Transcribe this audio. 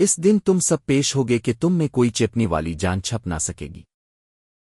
اس دن تم سب پیش ہوگے کہ تم میں کوئی چپنی والی جان چھپ نہ سکے گی۔